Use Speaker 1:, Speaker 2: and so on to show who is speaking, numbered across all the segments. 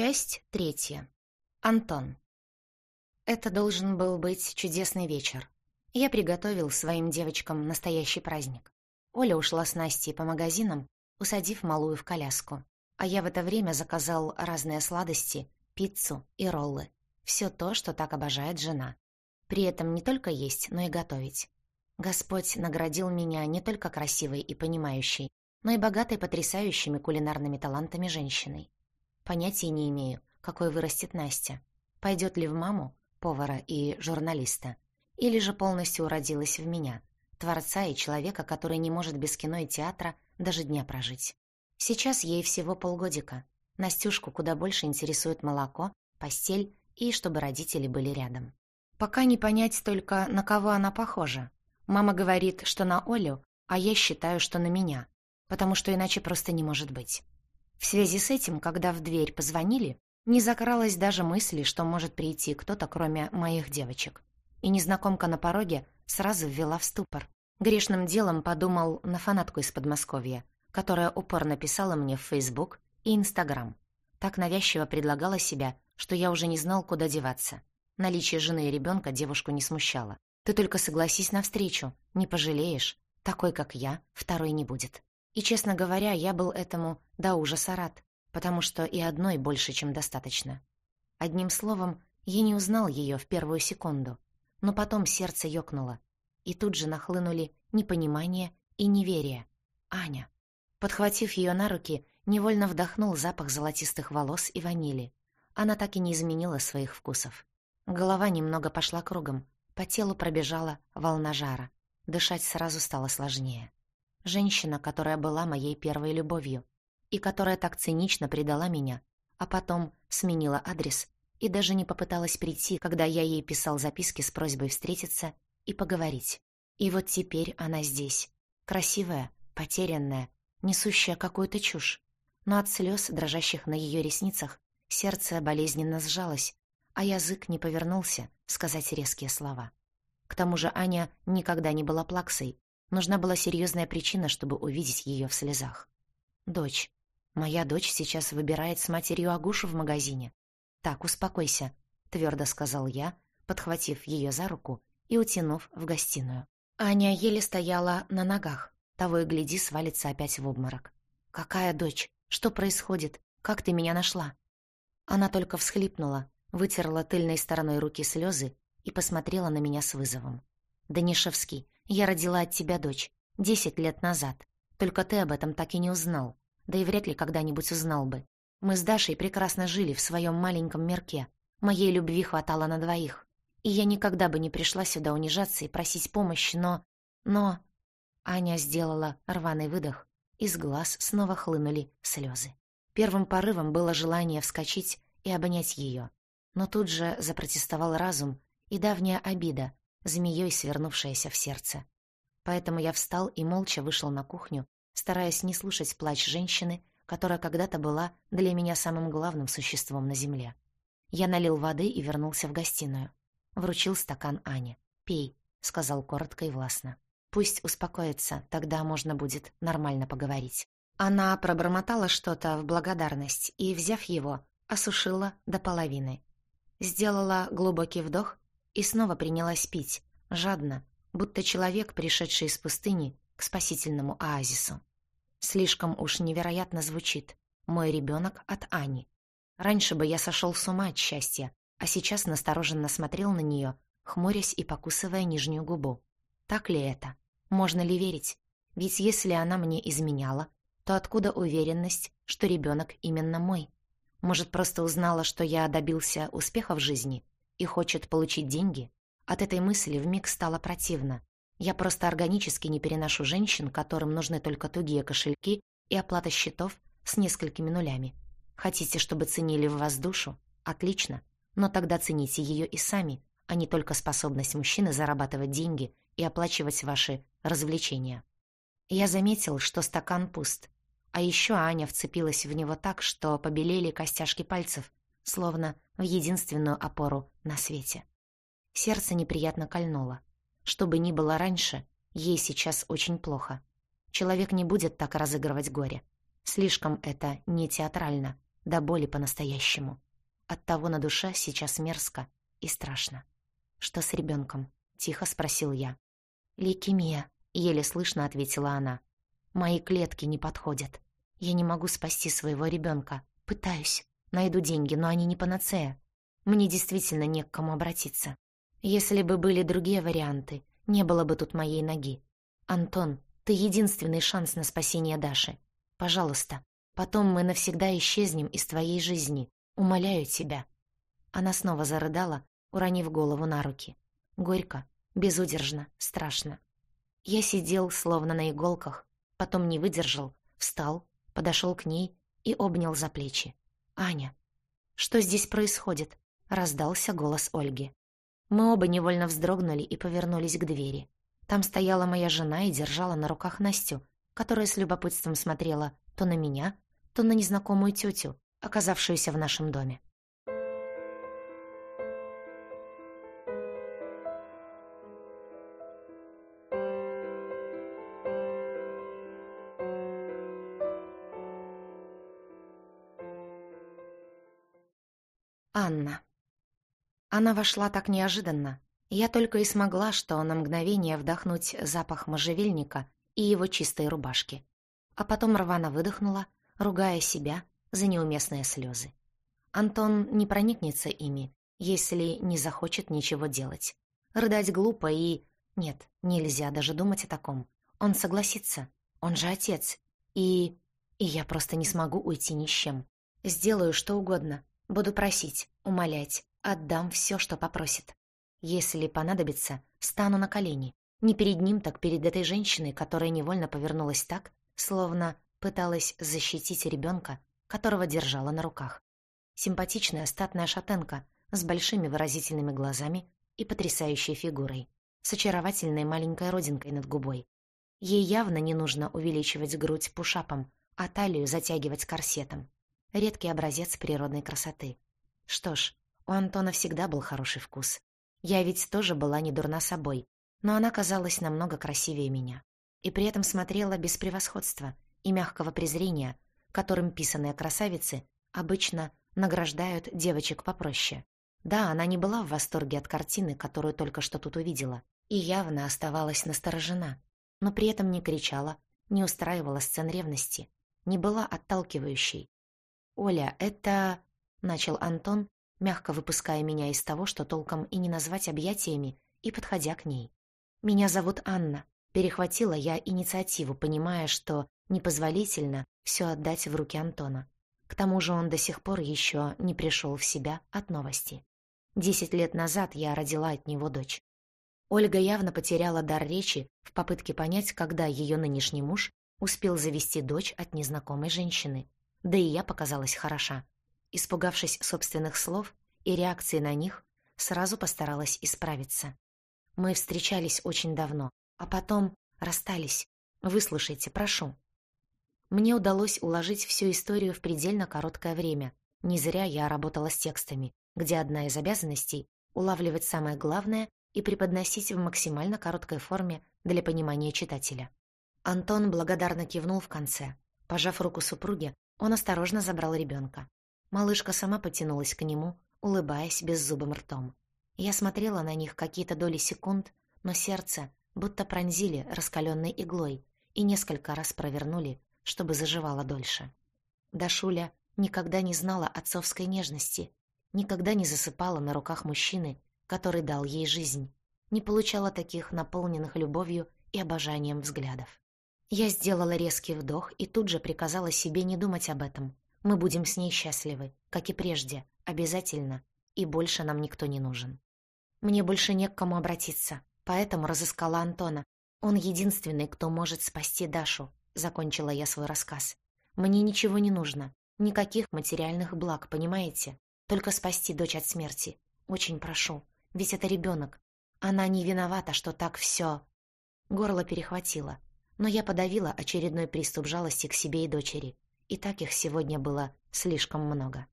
Speaker 1: Часть третья. Антон. Это должен был быть чудесный вечер. Я приготовил своим девочкам настоящий праздник. Оля ушла с Настей по магазинам, усадив малую в коляску. А я в это время заказал разные сладости, пиццу и роллы. Все то, что так обожает жена. При этом не только есть, но и готовить. Господь наградил меня не только красивой и понимающей, но и богатой потрясающими кулинарными талантами женщиной. Понятия не имею, какой вырастет Настя. Пойдет ли в маму, повара и журналиста, или же полностью уродилась в меня, творца и человека, который не может без кино и театра даже дня прожить. Сейчас ей всего полгодика. Настюшку куда больше интересует молоко, постель и чтобы родители были рядом. Пока не понять только, на кого она похожа. Мама говорит, что на Олю, а я считаю, что на меня, потому что иначе просто не может быть. В связи с этим, когда в дверь позвонили, не закралась даже мысли, что может прийти кто-то, кроме моих девочек. И незнакомка на пороге сразу ввела в ступор. Грешным делом подумал на фанатку из Подмосковья, которая упорно писала мне в Facebook и Instagram. Так навязчиво предлагала себя, что я уже не знал, куда деваться. Наличие жены и ребенка девушку не смущало. «Ты только согласись навстречу, не пожалеешь. Такой, как я, второй не будет». И, честно говоря, я был этому до ужаса рад, потому что и одной больше, чем достаточно. Одним словом, я не узнал ее в первую секунду, но потом сердце ёкнуло, и тут же нахлынули непонимание и неверие. Аня. Подхватив ее на руки, невольно вдохнул запах золотистых волос и ванили. Она так и не изменила своих вкусов. Голова немного пошла кругом, по телу пробежала волна жара. Дышать сразу стало сложнее. Женщина, которая была моей первой любовью и которая так цинично предала меня, а потом сменила адрес и даже не попыталась прийти, когда я ей писал записки с просьбой встретиться и поговорить. И вот теперь она здесь. Красивая, потерянная, несущая какую-то чушь. Но от слез, дрожащих на ее ресницах, сердце болезненно сжалось, а язык не повернулся сказать резкие слова. К тому же Аня никогда не была плаксой, Нужна была серьезная причина, чтобы увидеть ее в слезах. Дочь. Моя дочь сейчас выбирает с матерью Агушу в магазине. Так, успокойся, твердо сказал я, подхватив ее за руку и утянув в гостиную. Аня еле стояла на ногах. Того и гляди, свалится опять в обморок. «Какая дочь? Что происходит? Как ты меня нашла?» Она только всхлипнула, вытерла тыльной стороной руки слезы и посмотрела на меня с вызовом. «Данишевский, я родила от тебя дочь. Десять лет назад. Только ты об этом так и не узнал. Да и вряд ли когда-нибудь узнал бы. Мы с Дашей прекрасно жили в своем маленьком мирке. Моей любви хватало на двоих. И я никогда бы не пришла сюда унижаться и просить помощи, но... Но... Аня сделала рваный выдох. Из глаз снова хлынули слезы. Первым порывом было желание вскочить и обнять ее. Но тут же запротестовал разум и давняя обида, змеей свернувшаяся в сердце. Поэтому я встал и молча вышел на кухню, стараясь не слушать плач женщины, которая когда-то была для меня самым главным существом на земле. Я налил воды и вернулся в гостиную. Вручил стакан Ане. «Пей», — сказал коротко и властно. «Пусть успокоится, тогда можно будет нормально поговорить». Она пробормотала что-то в благодарность и, взяв его, осушила до половины. Сделала глубокий вдох и снова принялась пить, жадно, будто человек, пришедший из пустыни к спасительному оазису. Слишком уж невероятно звучит «мой ребенок от Ани». Раньше бы я сошел с ума от счастья, а сейчас настороженно смотрел на нее, хмурясь и покусывая нижнюю губу. Так ли это? Можно ли верить? Ведь если она мне изменяла, то откуда уверенность, что ребенок именно мой? Может, просто узнала, что я добился успеха в жизни и хочет получить деньги, от этой мысли вмиг стало противно. Я просто органически не переношу женщин, которым нужны только тугие кошельки и оплата счетов с несколькими нулями. Хотите, чтобы ценили в вас душу? Отлично. Но тогда цените ее и сами, а не только способность мужчины зарабатывать деньги и оплачивать ваши развлечения. Я заметил, что стакан пуст. А еще Аня вцепилась в него так, что побелели костяшки пальцев, словно в единственную опору на свете. Сердце неприятно кольнуло. Что бы ни было раньше, ей сейчас очень плохо. Человек не будет так разыгрывать горе. Слишком это не театрально, до боли по-настоящему. Оттого на душе сейчас мерзко и страшно. «Что с ребенком? тихо спросил я. «Лейкемия», — еле слышно ответила она. «Мои клетки не подходят. Я не могу спасти своего ребенка. Пытаюсь. Найду деньги, но они не панацея. Мне действительно не к кому обратиться. Если бы были другие варианты, не было бы тут моей ноги. Антон, ты единственный шанс на спасение Даши. Пожалуйста, потом мы навсегда исчезнем из твоей жизни. Умоляю тебя». Она снова зарыдала, уронив голову на руки. Горько, безудержно, страшно. Я сидел, словно на иголках, потом не выдержал, встал, подошел к ней и обнял за плечи. «Аня, что здесь происходит?» — раздался голос Ольги. Мы оба невольно вздрогнули и повернулись к двери. Там стояла моя жена и держала на руках Настю, которая с любопытством смотрела то на меня, то на незнакомую тетю, оказавшуюся в нашем доме. Анна. Она вошла так неожиданно. Я только и смогла, что на мгновение вдохнуть запах можжевельника и его чистой рубашки. А потом рвано выдохнула, ругая себя за неуместные слезы. Антон не проникнется ими, если не захочет ничего делать. Рыдать глупо и... Нет, нельзя даже думать о таком. Он согласится. Он же отец. И... И я просто не смогу уйти ни с чем. Сделаю что угодно. Буду просить, умолять, отдам все, что попросит. Если понадобится, стану на колени. Не перед ним, так перед этой женщиной, которая невольно повернулась так, словно пыталась защитить ребенка, которого держала на руках. Симпатичная статная шатенка с большими выразительными глазами и потрясающей фигурой, с очаровательной маленькой родинкой над губой. Ей явно не нужно увеличивать грудь пушапом, а талию затягивать корсетом. Редкий образец природной красоты. Что ж, у Антона всегда был хороший вкус. Я ведь тоже была не дурна собой, но она казалась намного красивее меня. И при этом смотрела без превосходства и мягкого презрения, которым писаные красавицы обычно награждают девочек попроще. Да, она не была в восторге от картины, которую только что тут увидела, и явно оставалась насторожена, но при этом не кричала, не устраивала сцен ревности, не была отталкивающей. «Оля, это...» — начал Антон, мягко выпуская меня из того, что толком и не назвать объятиями, и подходя к ней. «Меня зовут Анна», — перехватила я инициативу, понимая, что непозволительно все отдать в руки Антона. К тому же он до сих пор еще не пришел в себя от новости. Десять лет назад я родила от него дочь. Ольга явно потеряла дар речи в попытке понять, когда ее нынешний муж успел завести дочь от незнакомой женщины. Да и я показалась хороша. Испугавшись собственных слов и реакции на них, сразу постаралась исправиться. Мы встречались очень давно, а потом расстались. Выслушайте, прошу. Мне удалось уложить всю историю в предельно короткое время. Не зря я работала с текстами, где одна из обязанностей — улавливать самое главное и преподносить в максимально короткой форме для понимания читателя. Антон благодарно кивнул в конце. Пожав руку супруге, он осторожно забрал ребенка. Малышка сама потянулась к нему, улыбаясь беззубым ртом. Я смотрела на них какие-то доли секунд, но сердце будто пронзили раскаленной иглой и несколько раз провернули, чтобы заживала дольше. Дашуля никогда не знала отцовской нежности, никогда не засыпала на руках мужчины, который дал ей жизнь, не получала таких наполненных любовью и обожанием взглядов. Я сделала резкий вдох и тут же приказала себе не думать об этом. Мы будем с ней счастливы, как и прежде, обязательно, и больше нам никто не нужен. Мне больше не к кому обратиться, поэтому разыскала Антона. Он единственный, кто может спасти Дашу, закончила я свой рассказ. Мне ничего не нужно, никаких материальных благ, понимаете? Только спасти дочь от смерти. Очень прошу, ведь это ребенок. Она не виновата, что так все. Горло перехватило, но я подавила очередной приступ жалости к себе и дочери. И так их сегодня было слишком много.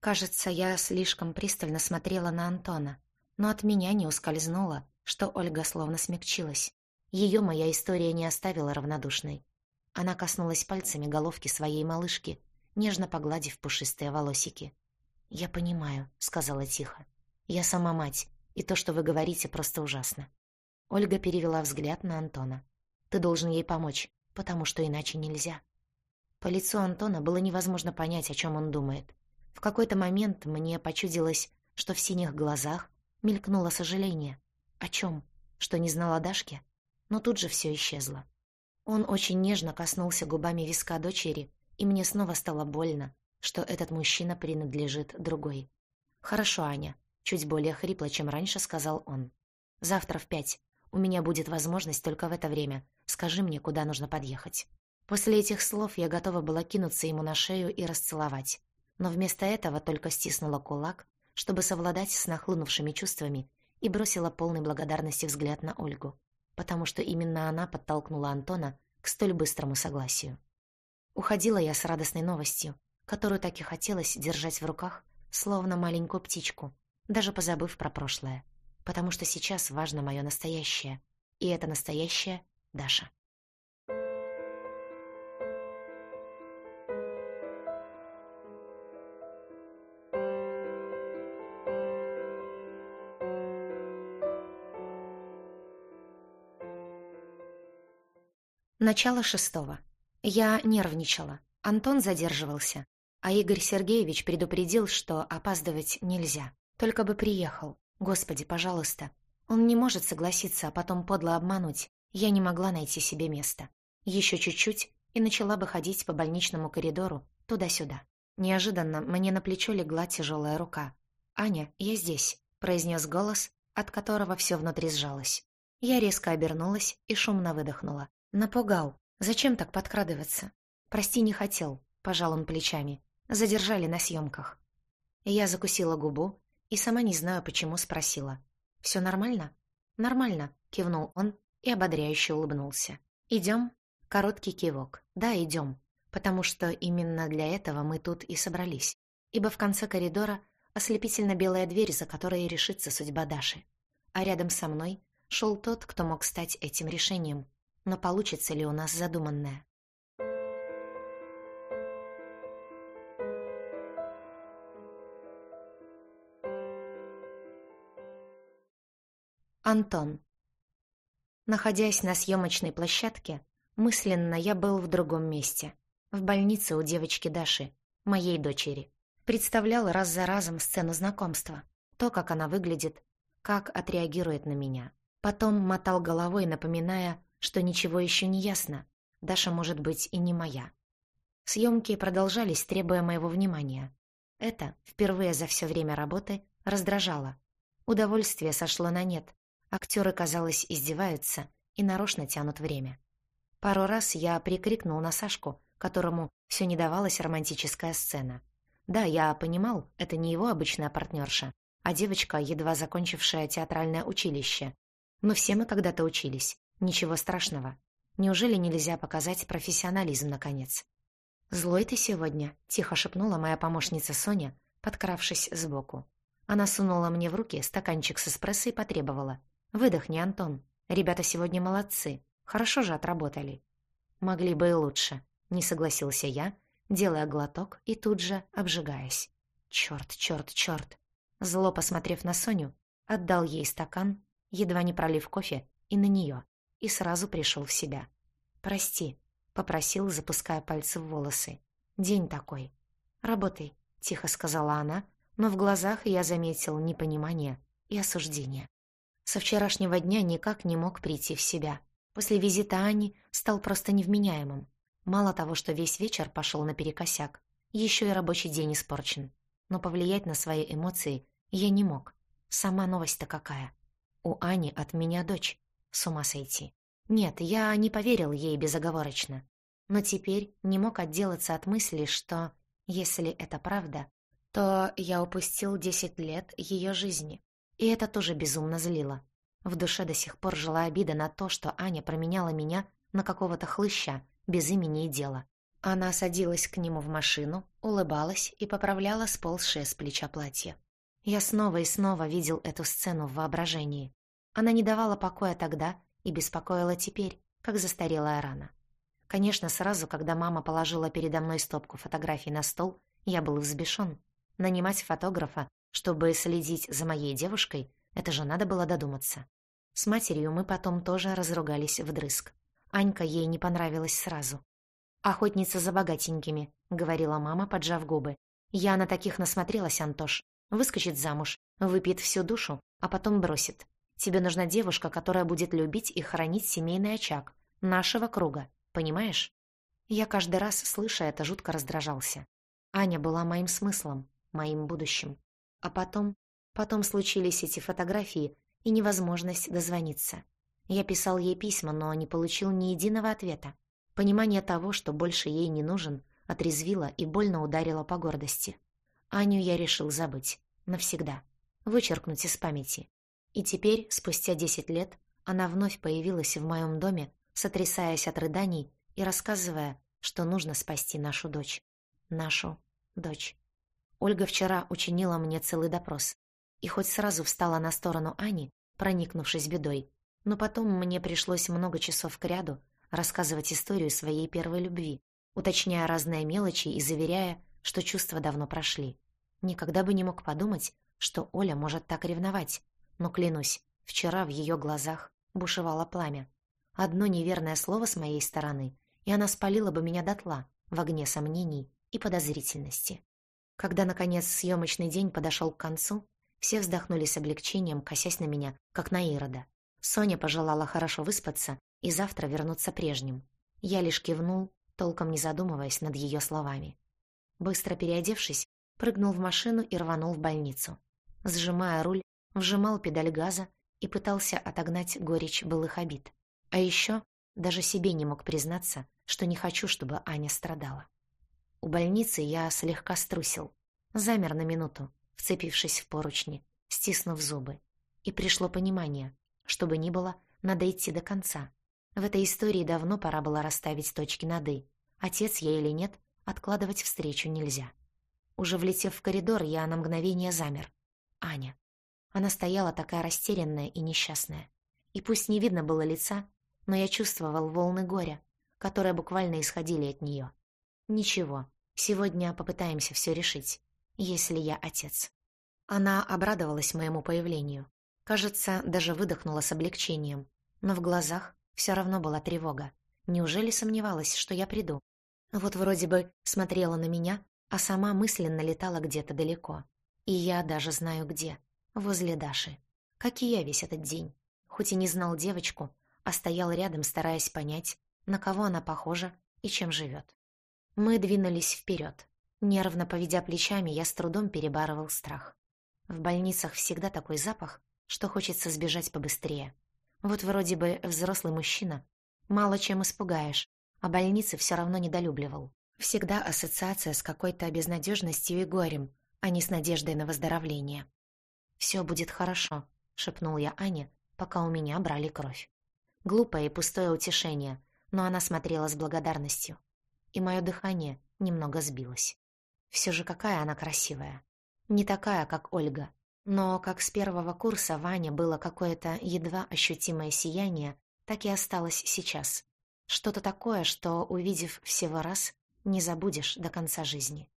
Speaker 1: Кажется, я слишком пристально смотрела на Антона, но от меня не ускользнуло, что Ольга словно смягчилась. Ее моя история не оставила равнодушной. Она коснулась пальцами головки своей малышки, нежно погладив пушистые волосики. «Я понимаю», — сказала тихо. «Я сама мать, и то, что вы говорите, просто ужасно». Ольга перевела взгляд на Антона. «Ты должен ей помочь, потому что иначе нельзя». По лицу Антона было невозможно понять, о чем он думает. В какой-то момент мне почудилось, что в синих глазах мелькнуло сожаление. О чем? Что не знала Дашки? Но тут же все исчезло. Он очень нежно коснулся губами виска дочери, и мне снова стало больно, что этот мужчина принадлежит другой. «Хорошо, Аня», — чуть более хрипло, чем раньше, сказал он. «Завтра в пять. У меня будет возможность только в это время. Скажи мне, куда нужно подъехать». После этих слов я готова была кинуться ему на шею и расцеловать. Но вместо этого только стиснула кулак, чтобы совладать с нахлынувшими чувствами, и бросила полный благодарности взгляд на Ольгу, потому что именно она подтолкнула Антона к столь быстрому согласию. Уходила я с радостной новостью, которую так и хотелось держать в руках, словно маленькую птичку, даже позабыв про прошлое, потому что сейчас важно мое настоящее, и это настоящее — Даша. Начало шестого. Я нервничала. Антон задерживался. А Игорь Сергеевич предупредил, что опаздывать нельзя. Только бы приехал. Господи, пожалуйста. Он не может согласиться, а потом подло обмануть. Я не могла найти себе места. Еще чуть-чуть, и начала бы ходить по больничному коридору, туда-сюда. Неожиданно мне на плечо легла тяжелая рука. «Аня, я здесь», — произнес голос, от которого все внутри сжалось. Я резко обернулась и шумно выдохнула. Напугал. Зачем так подкрадываться? Прости, не хотел. Пожал он плечами. Задержали на съемках. Я закусила губу и сама не знаю, почему спросила. «Все нормально?» «Нормально», — кивнул он и ободряюще улыбнулся. «Идем?» Короткий кивок. «Да, идем. Потому что именно для этого мы тут и собрались. Ибо в конце коридора ослепительно белая дверь, за которой решится судьба Даши. А рядом со мной шел тот, кто мог стать этим решением, но получится ли у нас задуманное. Антон. Находясь на съемочной площадке, мысленно я был в другом месте. В больнице у девочки Даши, моей дочери. Представлял раз за разом сцену знакомства. То, как она выглядит, как отреагирует на меня. Потом мотал головой, напоминая, что ничего еще не ясно. Даша может быть и не моя. Съемки продолжались, требуя моего внимания. Это, впервые за все время работы, раздражало. Удовольствие сошло на нет. Актеры, казалось, издеваются и нарочно тянут время. Пару раз я прикрикнул на Сашку, которому все не давалась романтическая сцена. Да, я понимал, это не его обычная партнерша, а девочка, едва закончившая театральное училище. Но все мы когда-то учились, Ничего страшного. Неужели нельзя показать профессионализм, наконец? «Злой ты сегодня», — тихо шепнула моя помощница Соня, подкравшись сбоку. Она сунула мне в руки стаканчик с эспрессо и потребовала. «Выдохни, Антон. Ребята сегодня молодцы. Хорошо же отработали». «Могли бы и лучше», — не согласился я, делая глоток и тут же обжигаясь. «Чёрт, чёрт, чёрт!» Зло, посмотрев на Соню, отдал ей стакан, едва не пролив кофе, и на неё и сразу пришел в себя. «Прости», — попросил, запуская пальцы в волосы. «День такой». «Работай», — тихо сказала она, но в глазах я заметил непонимание и осуждение. Со вчерашнего дня никак не мог прийти в себя. После визита Ани стал просто невменяемым. Мало того, что весь вечер пошел наперекосяк, еще и рабочий день испорчен. Но повлиять на свои эмоции я не мог. Сама новость-то какая. У Ани от меня дочь. С ума сойти. Нет, я не поверил ей безоговорочно. Но теперь не мог отделаться от мысли, что, если это правда, то я упустил десять лет ее жизни. И это тоже безумно злило. В душе до сих пор жила обида на то, что Аня променяла меня на какого-то хлыща, без имени и дела. Она садилась к нему в машину, улыбалась и поправляла сползшее с плеча платье. Я снова и снова видел эту сцену в воображении. Она не давала покоя тогда и беспокоила теперь, как застарелая рана. Конечно, сразу, когда мама положила передо мной стопку фотографий на стол, я был взбешен. Нанимать фотографа, чтобы следить за моей девушкой, это же надо было додуматься. С матерью мы потом тоже разругались вдрызг. Анька ей не понравилась сразу. «Охотница за богатенькими», — говорила мама, поджав губы. «Я на таких насмотрелась, Антош. Выскочит замуж, выпьет всю душу, а потом бросит. Тебе нужна девушка, которая будет любить и хранить семейный очаг. Нашего круга. Понимаешь?» Я каждый раз, слыша это, жутко раздражался. Аня была моим смыслом, моим будущим. А потом... Потом случились эти фотографии и невозможность дозвониться. Я писал ей письма, но не получил ни единого ответа. Понимание того, что больше ей не нужен, отрезвило и больно ударило по гордости. Аню я решил забыть. Навсегда. Вычеркнуть из памяти. И теперь, спустя десять лет, она вновь появилась в моем доме, сотрясаясь от рыданий и рассказывая, что нужно спасти нашу дочь. Нашу дочь. Ольга вчера учинила мне целый допрос. И хоть сразу встала на сторону Ани, проникнувшись бедой, но потом мне пришлось много часов кряду рассказывать историю своей первой любви, уточняя разные мелочи и заверяя, что чувства давно прошли. Никогда бы не мог подумать, что Оля может так ревновать, но, клянусь, вчера в ее глазах бушевало пламя. Одно неверное слово с моей стороны, и она спалила бы меня дотла в огне сомнений и подозрительности. Когда, наконец, съемочный день подошел к концу, все вздохнули с облегчением, косясь на меня, как на Ирода. Соня пожелала хорошо выспаться и завтра вернуться прежним. Я лишь кивнул, толком не задумываясь над ее словами. Быстро переодевшись, прыгнул в машину и рванул в больницу. Сжимая руль, вжимал педаль газа и пытался отогнать горечь былых обид. А еще даже себе не мог признаться, что не хочу, чтобы Аня страдала. У больницы я слегка струсил. Замер на минуту, вцепившись в поручни, стиснув зубы. И пришло понимание, что бы ни было, надо идти до конца. В этой истории давно пора было расставить точки над «и». Отец я или нет, откладывать встречу нельзя. Уже влетев в коридор, я на мгновение замер. Аня. Она стояла такая растерянная и несчастная. И пусть не видно было лица, но я чувствовал волны горя, которые буквально исходили от нее. Ничего, сегодня попытаемся все решить, если я отец. Она обрадовалась моему появлению. Кажется, даже выдохнула с облегчением. Но в глазах все равно была тревога. Неужели сомневалась, что я приду? Вот вроде бы смотрела на меня, а сама мысленно летала где-то далеко. И я даже знаю где. Возле Даши. Как и я весь этот день. Хоть и не знал девочку, а стоял рядом, стараясь понять, на кого она похожа и чем живет. Мы двинулись вперед. Нервно поведя плечами, я с трудом перебарывал страх. В больницах всегда такой запах, что хочется сбежать побыстрее. Вот вроде бы взрослый мужчина. Мало чем испугаешь, а больницы все равно недолюбливал. Всегда ассоциация с какой-то безнадежностью и горем, а не с надеждой на выздоровление. «Все будет хорошо», — шепнул я Ане, пока у меня брали кровь. Глупое и пустое утешение, но она смотрела с благодарностью. И мое дыхание немного сбилось. Все же какая она красивая. Не такая, как Ольга, но как с первого курса Ваня было какое-то едва ощутимое сияние, так и осталось сейчас. Что-то такое, что, увидев всего раз, не забудешь до конца жизни.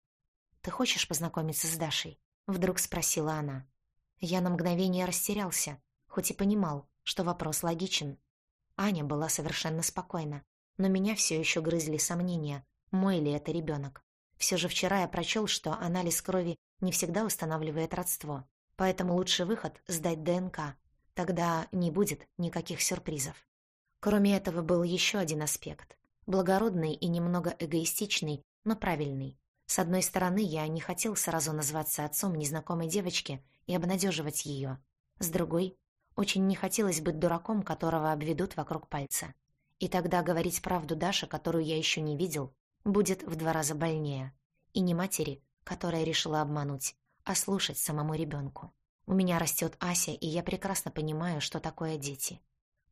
Speaker 1: «Ты хочешь познакомиться с Дашей?» — вдруг спросила она. Я на мгновение растерялся, хоть и понимал, что вопрос логичен. Аня была совершенно спокойна, но меня все еще грызли сомнения, мой ли это ребенок. Все же вчера я прочел, что анализ крови не всегда устанавливает родство, Поэтому лучший выход — сдать ДНК. Тогда не будет никаких сюрпризов. Кроме этого был еще один аспект. Благородный и немного эгоистичный, но правильный. С одной стороны, я не хотел сразу назваться отцом незнакомой девочки и обнадеживать ее. С другой, очень не хотелось быть дураком, которого обведут вокруг пальца. И тогда говорить правду Даше, которую я еще не видел, будет в два раза больнее. И не матери, которая решила обмануть, а слушать самому ребенку. У меня растет Ася, и я прекрасно понимаю, что такое дети.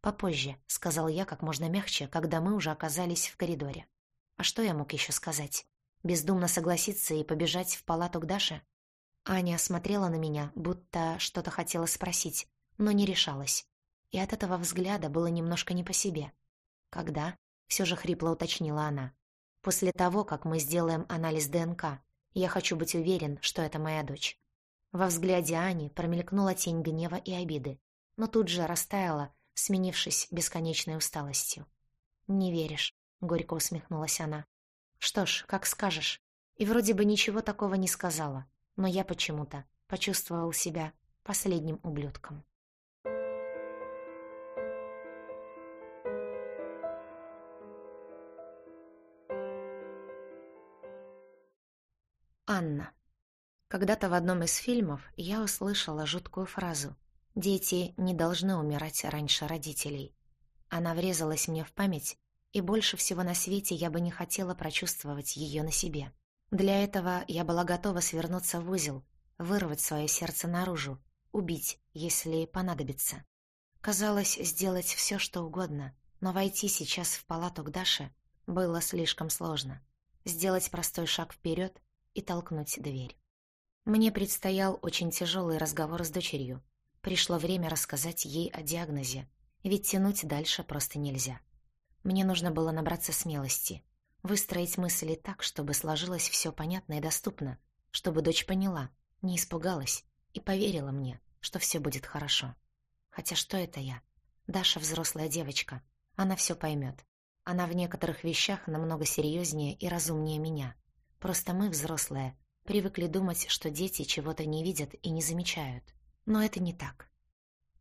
Speaker 1: «Попозже», — сказал я как можно мягче, когда мы уже оказались в коридоре. А что я мог еще сказать? Бездумно согласиться и побежать в палату к Даше? Аня смотрела на меня, будто что-то хотела спросить, но не решалась. И от этого взгляда было немножко не по себе. Когда? все же хрипло уточнила она. «После того, как мы сделаем анализ ДНК, я хочу быть уверен, что это моя дочь». Во взгляде Ани промелькнула тень гнева и обиды, но тут же растаяла, сменившись бесконечной усталостью. «Не веришь», — горько усмехнулась она. «Что ж, как скажешь. И вроде бы ничего такого не сказала, но я почему-то почувствовал себя последним ублюдком». Анна. Когда-то в одном из фильмов я услышала жуткую фразу «Дети не должны умирать раньше родителей». Она врезалась мне в память, и больше всего на свете я бы не хотела прочувствовать ее на себе. Для этого я была готова свернуться в узел, вырвать свое сердце наружу, убить, если понадобится. Казалось, сделать все, что угодно, но войти сейчас в палату к Даше было слишком сложно. Сделать простой шаг вперед и толкнуть дверь. Мне предстоял очень тяжелый разговор с дочерью. Пришло время рассказать ей о диагнозе, ведь тянуть дальше просто нельзя. Мне нужно было набраться смелости, выстроить мысли так, чтобы сложилось все понятно и доступно, чтобы дочь поняла, не испугалась и поверила мне, что все будет хорошо. Хотя что это я? Даша взрослая девочка, она все поймет. Она в некоторых вещах намного серьезнее и разумнее меня — Просто мы, взрослые, привыкли думать, что дети чего-то не видят и не замечают. Но это не так.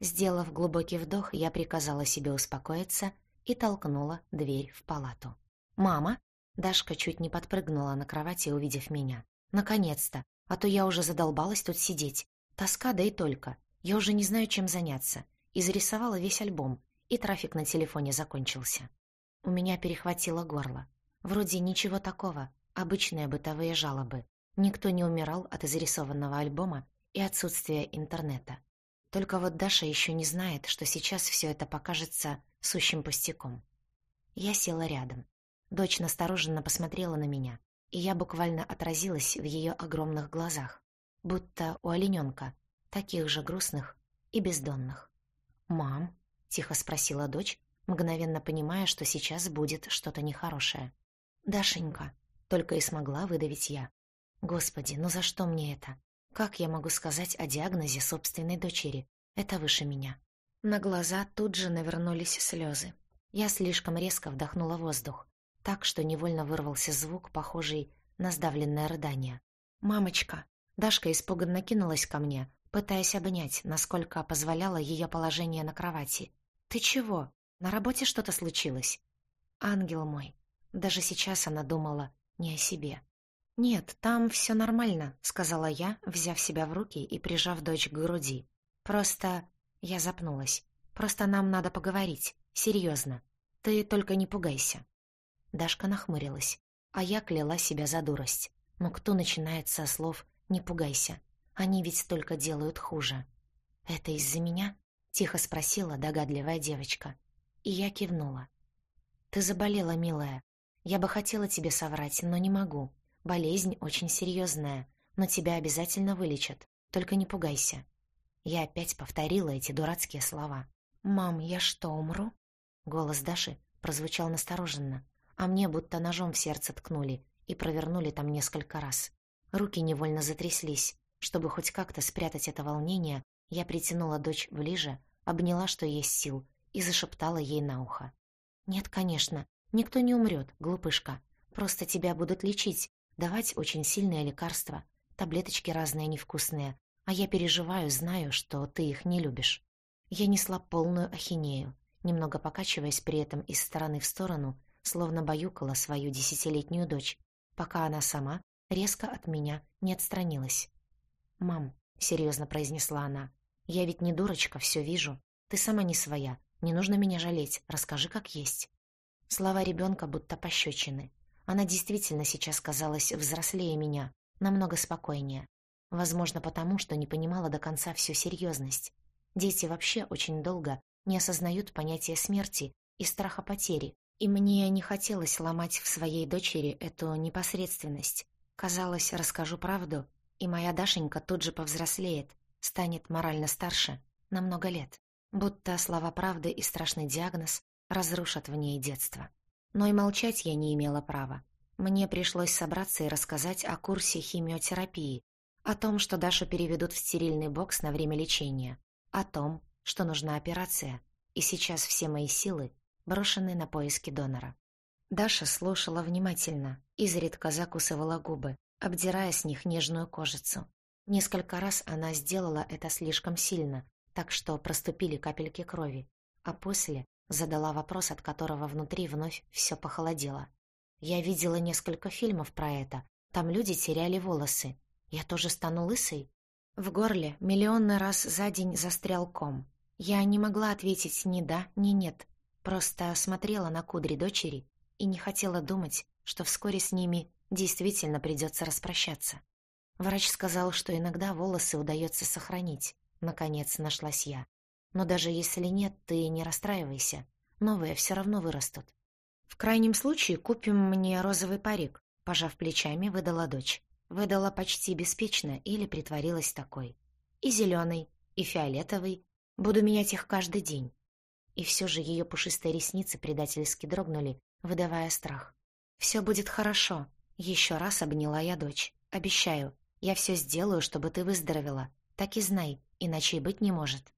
Speaker 1: Сделав глубокий вдох, я приказала себе успокоиться и толкнула дверь в палату. «Мама?» Дашка чуть не подпрыгнула на кровати, увидев меня. «Наконец-то! А то я уже задолбалась тут сидеть. Тоска, да и только. Я уже не знаю, чем заняться. Изрисовала весь альбом, и трафик на телефоне закончился. У меня перехватило горло. Вроде ничего такого, Обычные бытовые жалобы. Никто не умирал от изрисованного альбома и отсутствия интернета. Только вот Даша еще не знает, что сейчас все это покажется сущим пустяком. Я села рядом. Дочь настороженно посмотрела на меня, и я буквально отразилась в ее огромных глазах, будто у олененка, таких же грустных и бездонных. «Мам?» — тихо спросила дочь, мгновенно понимая, что сейчас будет что-то нехорошее. «Дашенька», только и смогла выдавить я. Господи, ну за что мне это? Как я могу сказать о диагнозе собственной дочери? Это выше меня. На глаза тут же навернулись слезы. Я слишком резко вдохнула воздух, так что невольно вырвался звук, похожий на сдавленное рыдание. «Мамочка!» Дашка испуганно кинулась ко мне, пытаясь обнять, насколько позволяло ее положение на кровати. «Ты чего? На работе что-то случилось?» «Ангел мой!» Даже сейчас она думала, не о себе. «Нет, там все нормально», — сказала я, взяв себя в руки и прижав дочь к груди. «Просто...» — я запнулась. «Просто нам надо поговорить. Серьезно. Ты только не пугайся». Дашка нахмурилась, а я кляла себя за дурость. Но кто начинает со слов «не пугайся»? Они ведь только делают хуже. «Это из-за меня?» — тихо спросила догадливая девочка. И я кивнула. «Ты заболела, милая. Я бы хотела тебе соврать, но не могу. Болезнь очень серьезная, но тебя обязательно вылечат. Только не пугайся». Я опять повторила эти дурацкие слова. «Мам, я что, умру?» Голос Даши прозвучал настороженно, а мне будто ножом в сердце ткнули и провернули там несколько раз. Руки невольно затряслись. Чтобы хоть как-то спрятать это волнение, я притянула дочь ближе, обняла, что есть сил, и зашептала ей на ухо. «Нет, конечно, Никто не умрет, глупышка. Просто тебя будут лечить, давать очень сильные лекарства, таблеточки разные невкусные. А я переживаю, знаю, что ты их не любишь. Я несла полную ахинею, немного покачиваясь при этом из стороны в сторону, словно баюкала свою десятилетнюю дочь, пока она сама резко от меня не отстранилась. «Мам», — серьезно произнесла она, — «я ведь не дурочка, все вижу. Ты сама не своя, не нужно меня жалеть, расскажи как есть». Слова ребенка будто пощечины. Она действительно сейчас казалась взрослее меня, намного спокойнее. Возможно, потому, что не понимала до конца всю серьезность. Дети вообще очень долго не осознают понятия смерти и страха потери, и мне не хотелось ломать в своей дочери эту непосредственность. Казалось, расскажу правду, и моя Дашенька тут же повзрослеет, станет морально старше на много лет. Будто слова правды и страшный диагноз разрушат в ней детство. Но и молчать я не имела права. Мне пришлось собраться и рассказать о курсе химиотерапии, о том, что Дашу переведут в стерильный бокс на время лечения, о том, что нужна операция, и сейчас все мои силы брошены на поиски донора. Даша слушала внимательно, изредка закусывала губы, обдирая с них нежную кожицу. Несколько раз она сделала это слишком сильно, так что проступили капельки крови, а после задала вопрос, от которого внутри вновь все похолодело. Я видела несколько фильмов про это. Там люди теряли волосы. Я тоже стану лысой? В горле миллионный раз за день застрял ком. Я не могла ответить ни да, ни нет. Просто смотрела на кудри дочери и не хотела думать, что вскоре с ними действительно придется распрощаться. Врач сказал, что иногда волосы удается сохранить. Наконец нашлась я. Но даже если нет, ты не расстраивайся. Новые все равно вырастут. В крайнем случае купим мне розовый парик, пожав плечами, выдала дочь. Выдала почти беспечно или притворилась такой. И зеленый, и фиолетовый. Буду менять их каждый день. И все же ее пушистые ресницы предательски дрогнули, выдавая страх. «Все будет хорошо», — еще раз обняла я дочь. «Обещаю, я все сделаю, чтобы ты выздоровела. Так и знай, иначе и быть не может».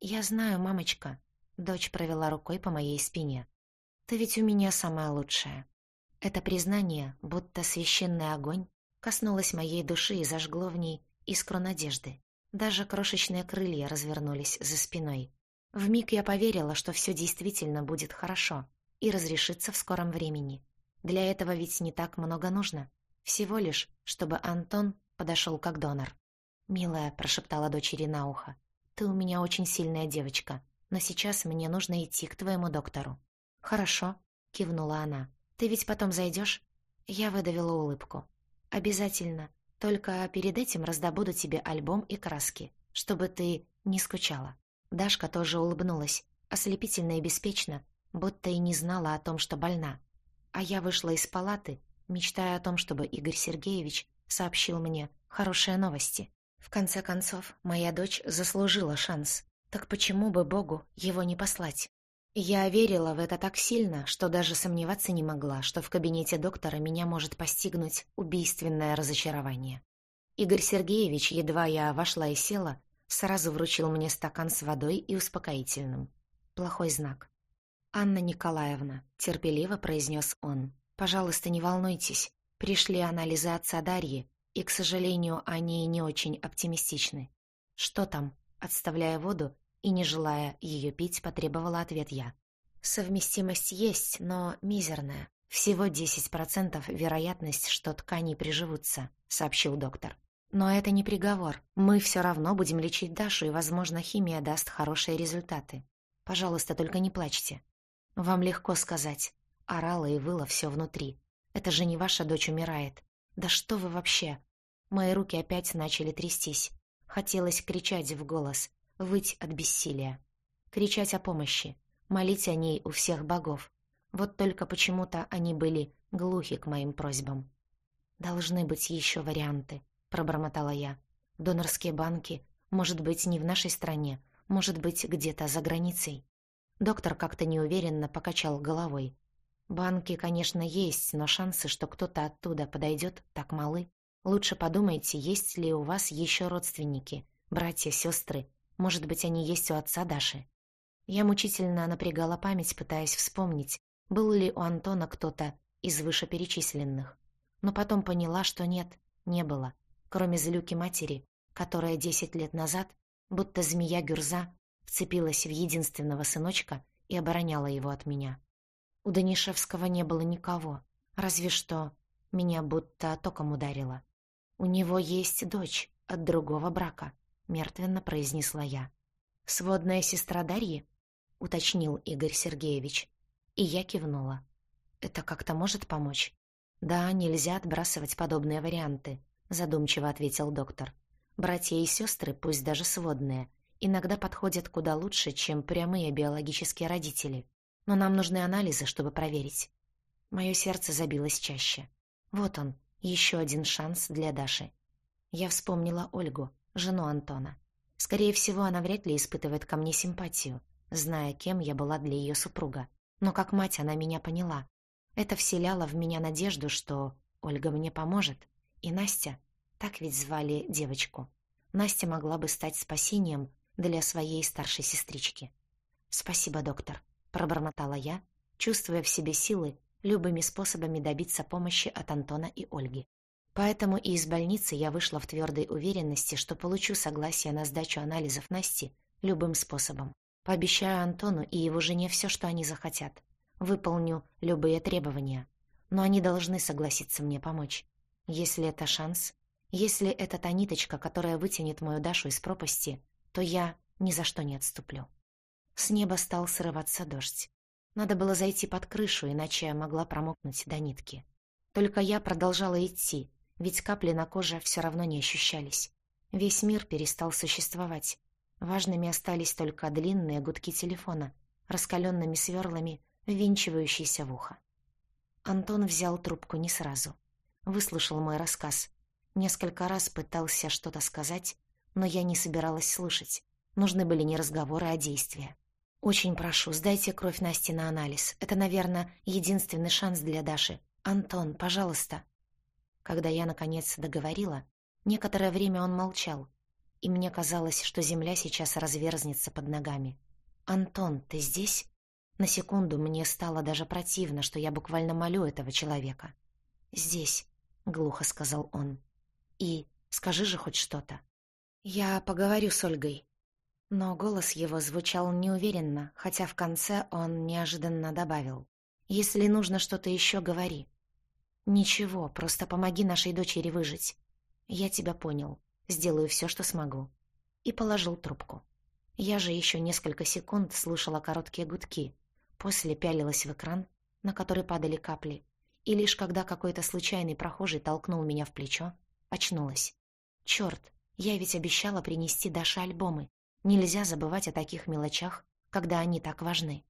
Speaker 1: «Я знаю, мамочка», — дочь провела рукой по моей спине. Ты ведь у меня самая лучшая. Это признание, будто священный огонь, коснулось моей души и зажгло в ней искру надежды. Даже крошечные крылья развернулись за спиной. В миг я поверила, что все действительно будет хорошо и разрешится в скором времени. Для этого ведь не так много нужно. Всего лишь, чтобы Антон подошел как донор. «Милая», — прошептала дочери на ухо, — «ты у меня очень сильная девочка, но сейчас мне нужно идти к твоему доктору». «Хорошо», — кивнула она. «Ты ведь потом зайдешь?» Я выдавила улыбку. «Обязательно. Только перед этим раздобуду тебе альбом и краски, чтобы ты не скучала». Дашка тоже улыбнулась, ослепительно и беспечно, будто и не знала о том, что больна. А я вышла из палаты, мечтая о том, чтобы Игорь Сергеевич сообщил мне хорошие новости. В конце концов, моя дочь заслужила шанс. Так почему бы Богу его не послать? Я верила в это так сильно, что даже сомневаться не могла, что в кабинете доктора меня может постигнуть убийственное разочарование. Игорь Сергеевич, едва я вошла и села, сразу вручил мне стакан с водой и успокоительным. Плохой знак. «Анна Николаевна», — терпеливо произнес он, — «пожалуйста, не волнуйтесь. Пришли анализы отца Дарьи, и, к сожалению, они не очень оптимистичны. Что там?» Отставляя воду, и, не желая ее пить, потребовала ответ я. Совместимость есть, но мизерная. Всего 10% вероятность, что ткани приживутся, сообщил доктор. Но это не приговор. Мы все равно будем лечить Дашу, и, возможно, химия даст хорошие результаты. Пожалуйста, только не плачьте. Вам легко сказать. Орала и выла все внутри. Это же не ваша дочь умирает. Да что вы вообще? Мои руки опять начали трястись. Хотелось кричать в голос, выть от бессилия, кричать о помощи, молить о ней у всех богов. Вот только почему-то они были глухи к моим просьбам. «Должны быть еще варианты», — пробормотала я. «Донорские банки, может быть, не в нашей стране, может быть, где-то за границей». Доктор как-то неуверенно покачал головой. «Банки, конечно, есть, но шансы, что кто-то оттуда подойдет, так малы. Лучше подумайте, есть ли у вас еще родственники, братья, сестры, может быть, они есть у отца Даши. Я мучительно напрягала память, пытаясь вспомнить, был ли у Антона кто-то из вышеперечисленных. Но потом поняла, что нет, не было, кроме злюки матери, которая десять лет назад, будто змея Гюрза, вцепилась в единственного сыночка и обороняла его от меня. У Данишевского не было никого, разве что меня будто током ударило. У него есть дочь от другого брака, мертвенно произнесла я. «Сводная сестра Дарьи?» — уточнил Игорь Сергеевич. И я кивнула. «Это как-то может помочь?» «Да, нельзя отбрасывать подобные варианты», — задумчиво ответил доктор. «Братья и сестры, пусть даже сводные, иногда подходят куда лучше, чем прямые биологические родители. Но нам нужны анализы, чтобы проверить». Мое сердце забилось чаще. Вот он, еще один шанс для Даши. Я вспомнила Ольгу, жену Антона. Скорее всего, она вряд ли испытывает ко мне симпатию, зная, кем я была для ее супруга. Но как мать она меня поняла. Это вселяло в меня надежду, что Ольга мне поможет, и Настя, так ведь звали девочку, Настя могла бы стать спасением для своей старшей сестрички. «Спасибо, доктор», — пробормотала я, чувствуя в себе силы любыми способами добиться помощи от Антона и Ольги. Поэтому и из больницы я вышла в твердой уверенности, что получу согласие на сдачу анализов Насти любым способом. Пообещаю Антону и его жене все, что они захотят. Выполню любые требования. Но они должны согласиться мне помочь. Если это шанс, если это та ниточка, которая вытянет мою Дашу из пропасти, то я ни за что не отступлю. С неба стал срываться дождь. Надо было зайти под крышу, иначе я могла промокнуть до нитки. Только я продолжала идти, ведь капли на коже все равно не ощущались. Весь мир перестал существовать. Важными остались только длинные гудки телефона, раскаленными сверлами, ввинчивающиеся в ухо. Антон взял трубку не сразу. Выслушал мой рассказ. Несколько раз пытался что-то сказать, но я не собиралась слушать. Нужны были не разговоры, а действия. «Очень прошу, сдайте кровь Насти на анализ. Это, наверное, единственный шанс для Даши. Антон, пожалуйста». Когда я, наконец, договорила, некоторое время он молчал, и мне казалось, что земля сейчас разверзнется под ногами. «Антон, ты здесь?» На секунду мне стало даже противно, что я буквально молю этого человека. «Здесь», — глухо сказал он. «И скажи же хоть что-то». «Я поговорю с Ольгой». Но голос его звучал неуверенно, хотя в конце он неожиданно добавил. «Если нужно что-то еще, говори». «Ничего, просто помоги нашей дочери выжить. Я тебя понял. Сделаю все, что смогу». И положил трубку. Я же еще несколько секунд слушала короткие гудки, после пялилась в экран, на который падали капли, и лишь когда какой-то случайный прохожий толкнул меня в плечо, очнулась. Черт, я ведь обещала принести Даше альбомы. Нельзя забывать о таких мелочах, когда они так важны.